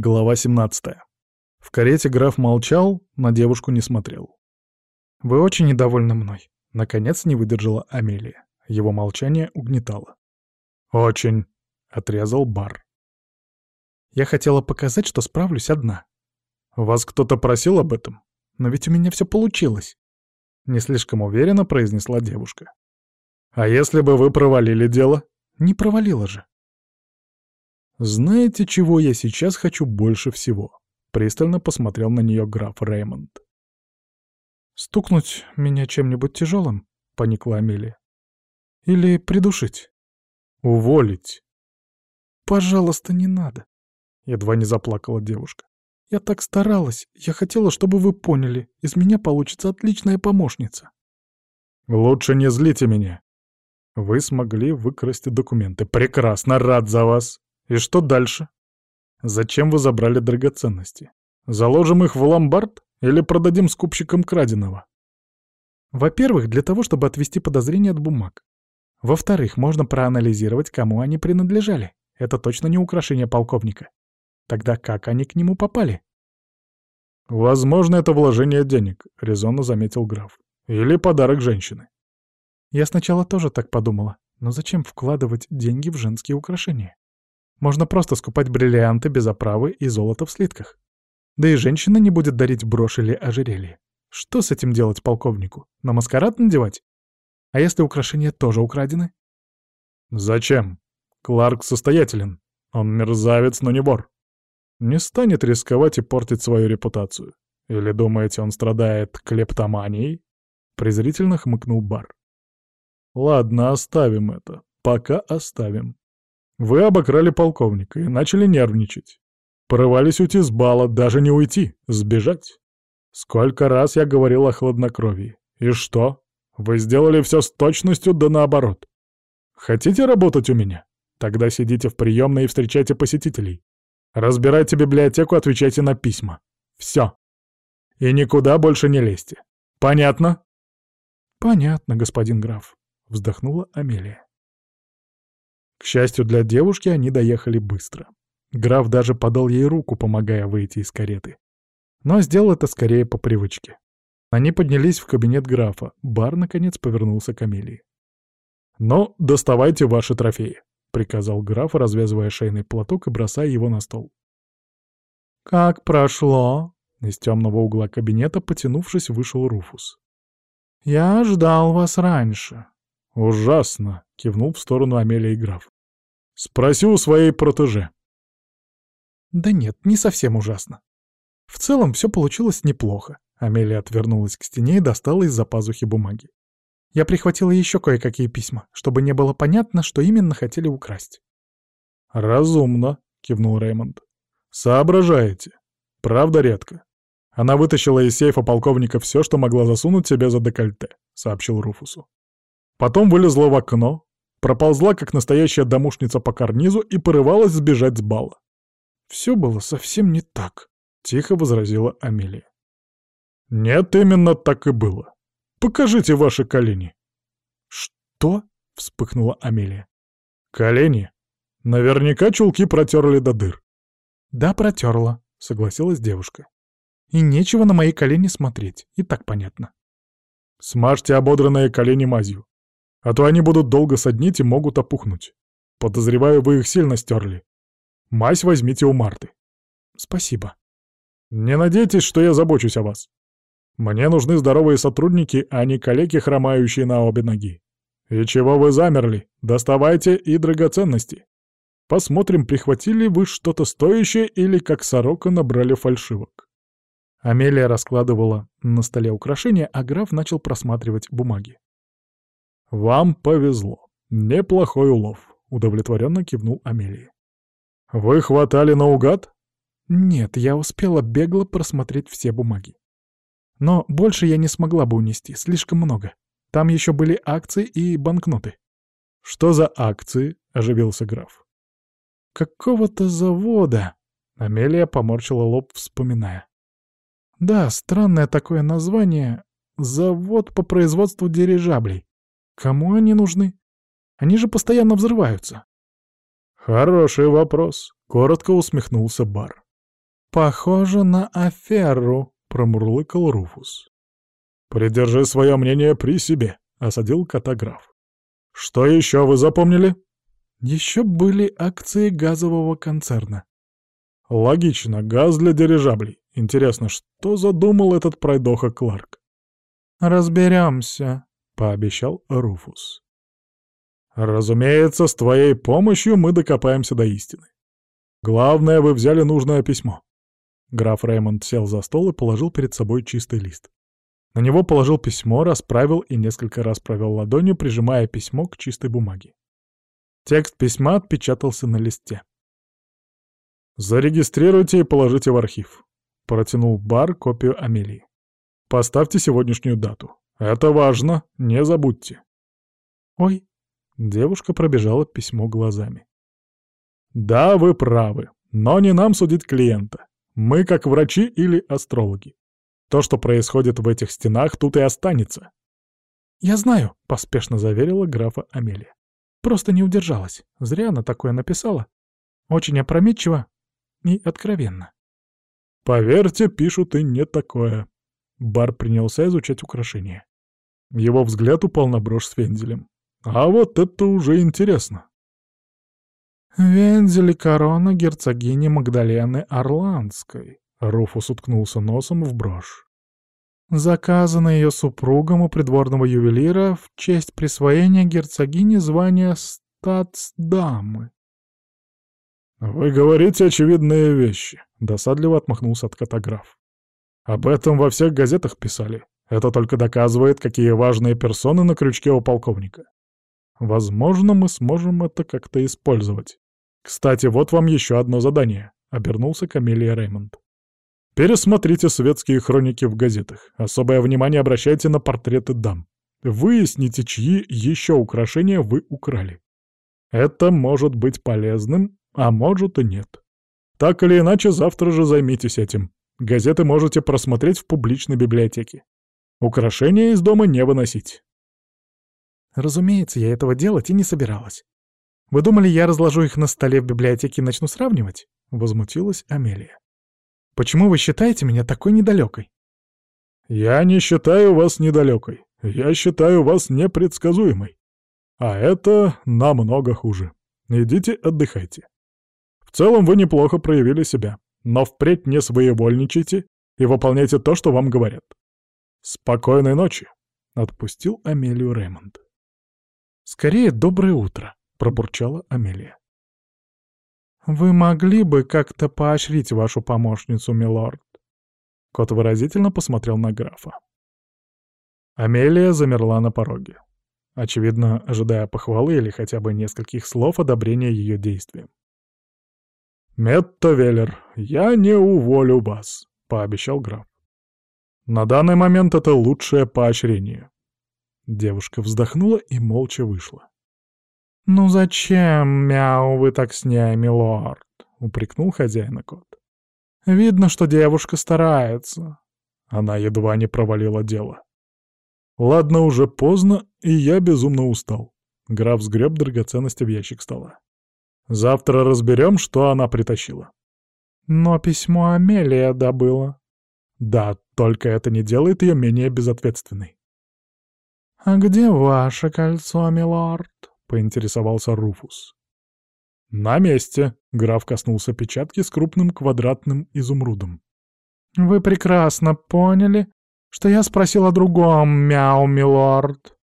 Глава 17. В карете граф молчал, на девушку не смотрел. «Вы очень недовольны мной», — наконец не выдержала Амелия. Его молчание угнетало. «Очень», — отрезал Бар. «Я хотела показать, что справлюсь одна». «Вас кто-то просил об этом? Но ведь у меня все получилось», — не слишком уверенно произнесла девушка. «А если бы вы провалили дело?» «Не провалила же». «Знаете, чего я сейчас хочу больше всего?» — пристально посмотрел на нее граф Реймонд. «Стукнуть меня чем-нибудь тяжелым?» — поникла Амелия. «Или придушить?» «Уволить!» «Пожалуйста, не надо!» — едва не заплакала девушка. «Я так старалась. Я хотела, чтобы вы поняли. Из меня получится отличная помощница». «Лучше не злите меня. Вы смогли выкрасть документы. Прекрасно, рад за вас. И что дальше? Зачем вы забрали драгоценности? Заложим их в ломбард или продадим скупщикам краденого? Во-первых, для того, чтобы отвести подозрения от бумаг. Во-вторых, можно проанализировать, кому они принадлежали. Это точно не украшение полковника. Тогда как они к нему попали? «Возможно, это вложение денег», — резонно заметил граф. «Или подарок женщины». Я сначала тоже так подумала. Но зачем вкладывать деньги в женские украшения? Можно просто скупать бриллианты без оправы и золото в слитках. Да и женщина не будет дарить брошь или ожерелье. Что с этим делать полковнику? На маскарад надевать? А если украшения тоже украдены? Зачем? Кларк состоятелен. Он мерзавец, но не вор. Не станет рисковать и портить свою репутацию. Или думаете, он страдает клептоманией? Презрительно хмыкнул Бар. Ладно, оставим это. Пока оставим. Вы обокрали полковника и начали нервничать. Порывались уйти с бала, даже не уйти, сбежать. Сколько раз я говорил о хладнокровии. И что? Вы сделали все с точностью да наоборот. Хотите работать у меня? Тогда сидите в приемной и встречайте посетителей. Разбирайте библиотеку, отвечайте на письма. Все. И никуда больше не лезьте. Понятно? Понятно, господин граф, вздохнула Амелия. К счастью для девушки, они доехали быстро. Граф даже подал ей руку, помогая выйти из кареты. Но сделал это скорее по привычке. Они поднялись в кабинет графа. Бар, наконец, повернулся к Амелии. «Ну, доставайте ваши трофеи», — приказал граф, развязывая шейный платок и бросая его на стол. «Как прошло?» — из темного угла кабинета, потянувшись, вышел Руфус. «Я ждал вас раньше». «Ужасно!» — кивнул в сторону Амелии граф. «Спроси у своей протеже». «Да нет, не совсем ужасно. В целом все получилось неплохо». Амелия отвернулась к стене и достала из-за пазухи бумаги. Я прихватила еще кое-какие письма, чтобы не было понятно, что именно хотели украсть. «Разумно», — кивнул Реймонд. «Соображаете. Правда редко. Она вытащила из сейфа полковника все, что могла засунуть себе за декольте», — сообщил Руфусу. Потом вылезла в окно, проползла, как настоящая домушница по карнизу и порывалась сбежать с бала. «Все было совсем не так», — тихо возразила Амелия. «Нет, именно так и было. Покажите ваши колени». «Что?» — вспыхнула Амелия. «Колени? Наверняка чулки протерли до дыр». «Да, протерла», — согласилась девушка. «И нечего на мои колени смотреть, и так понятно». «Смажьте ободранные колени мазью. А то они будут долго соднить и могут опухнуть. Подозреваю, вы их сильно стерли. Мазь возьмите у Марты. Спасибо. Не надейтесь, что я забочусь о вас. Мне нужны здоровые сотрудники, а не коллеги, хромающие на обе ноги. И чего вы замерли? Доставайте и драгоценности. Посмотрим, прихватили вы что-то стоящее или как сорока набрали фальшивок. Амелия раскладывала на столе украшения, а граф начал просматривать бумаги. «Вам повезло. Неплохой улов», — удовлетворенно кивнул Амелии. «Вы хватали наугад?» «Нет, я успела бегло просмотреть все бумаги. Но больше я не смогла бы унести, слишком много. Там еще были акции и банкноты». «Что за акции?» — оживился граф. «Какого-то завода», — Амелия поморщила лоб, вспоминая. «Да, странное такое название. Завод по производству дирижаблей. Кому они нужны? Они же постоянно взрываются. Хороший вопрос, коротко усмехнулся Бар. «Похоже на аферу», — промурлыкал Руфус. «Придержи свое мнение при себе», — осадил катаграф. «Что еще вы запомнили?» Еще были акции газового концерна. Логично, газ для дирижаблей. Интересно, что задумал этот пройдоха Кларк? «Разберемся», — пообещал Руфус. «Разумеется, с твоей помощью мы докопаемся до истины. Главное, вы взяли нужное письмо». Граф Реймонд сел за стол и положил перед собой чистый лист. На него положил письмо, расправил и несколько раз провел ладонью, прижимая письмо к чистой бумаге. Текст письма отпечатался на листе. «Зарегистрируйте и положите в архив», — протянул Бар копию Амелии. «Поставьте сегодняшнюю дату. Это важно, не забудьте». «Ой», — девушка пробежала письмо глазами. «Да, вы правы, но не нам судить клиента. Мы как врачи или астрологи. То, что происходит в этих стенах, тут и останется. «Я знаю», — поспешно заверила графа Амелия. «Просто не удержалась. Зря она такое написала. Очень опрометчиво и откровенно». «Поверьте, пишут и не такое». Бар принялся изучать украшения. Его взгляд упал на брошь с вензелем. «А вот это уже интересно». «Вензель и корона герцогини Магдалены Орландской», Руфус уткнулся носом в брошь. Заказано ее супругом у придворного ювелира в честь присвоения герцогини звания статсдамы. «Вы говорите очевидные вещи», — досадливо отмахнулся от катаграф. «Об этом во всех газетах писали. Это только доказывает, какие важные персоны на крючке у полковника. Возможно, мы сможем это как-то использовать. Кстати, вот вам еще одно задание», — обернулся Камелия Реймонд. Пересмотрите светские хроники в газетах. Особое внимание обращайте на портреты дам. Выясните, чьи еще украшения вы украли. Это может быть полезным, а может и нет. Так или иначе, завтра же займитесь этим. Газеты можете просмотреть в публичной библиотеке. Украшения из дома не выносить. Разумеется, я этого делать и не собиралась. Вы думали, я разложу их на столе в библиотеке и начну сравнивать? Возмутилась Амелия. Почему вы считаете меня такой недалекой?» «Я не считаю вас недалекой. Я считаю вас непредсказуемой. А это намного хуже. Идите отдыхайте. В целом вы неплохо проявили себя, но впредь не своевольничайте и выполняйте то, что вам говорят. Спокойной ночи!» — отпустил Амелию Рэймонд. «Скорее, доброе утро!» — пробурчала Амелия. «Вы могли бы как-то поощрить вашу помощницу, милорд?» Кот выразительно посмотрел на графа. Амелия замерла на пороге, очевидно, ожидая похвалы или хотя бы нескольких слов одобрения ее действиям. «Метто Веллер, я не уволю вас», — пообещал граф. «На данный момент это лучшее поощрение». Девушка вздохнула и молча вышла. «Ну зачем, мяу, вы так с ней, милорд?» — упрекнул хозяина кот. «Видно, что девушка старается». Она едва не провалила дело. «Ладно, уже поздно, и я безумно устал». Граф сгреб драгоценности в ящик стола. «Завтра разберем, что она притащила». «Но письмо Амелия добыла». «Да, только это не делает ее менее безответственной». «А где ваше кольцо, милорд?» — поинтересовался Руфус. «На месте», — граф коснулся печатки с крупным квадратным изумрудом. «Вы прекрасно поняли, что я спросил о другом, мяу, милорд».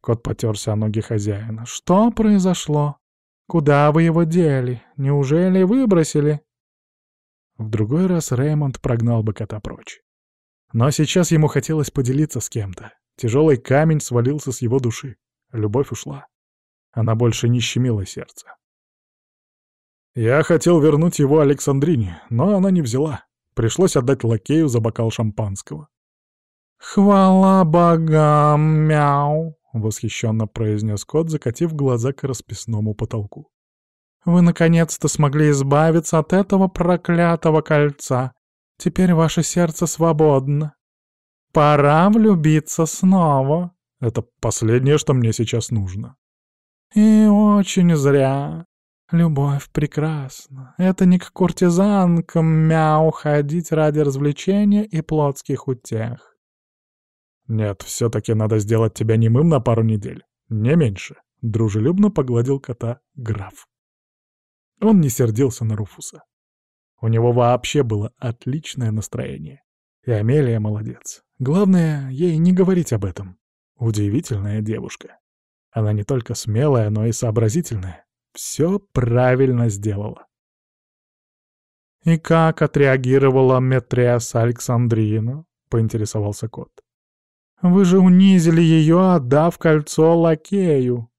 Кот потерся о ноги хозяина. «Что произошло? Куда вы его дели? Неужели выбросили?» В другой раз Реймонд прогнал бы кота прочь. Но сейчас ему хотелось поделиться с кем-то. Тяжелый камень свалился с его души. Любовь ушла. Она больше не щемила сердце. Я хотел вернуть его Александрине, но она не взяла. Пришлось отдать лакею за бокал шампанского. «Хвала богам, мяу!» — восхищенно произнес кот, закатив глаза к расписному потолку. «Вы наконец-то смогли избавиться от этого проклятого кольца. Теперь ваше сердце свободно. Пора влюбиться снова». Это последнее, что мне сейчас нужно. «И очень зря. Любовь прекрасна. Это не к куртизанкам мяу ходить ради развлечения и плотских утех. Нет, все-таки надо сделать тебя немым на пару недель. Не меньше. Дружелюбно погладил кота граф. Он не сердился на Руфуса. У него вообще было отличное настроение. И Амелия молодец. Главное, ей не говорить об этом. Удивительная девушка. Она не только смелая, но и сообразительная. Все правильно сделала. «И как отреагировала Метреса Александрина?» — поинтересовался кот. «Вы же унизили ее, отдав кольцо лакею».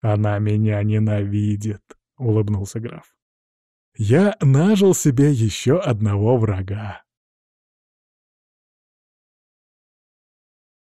«Она меня ненавидит», — улыбнулся граф. «Я нажил себе еще одного врага».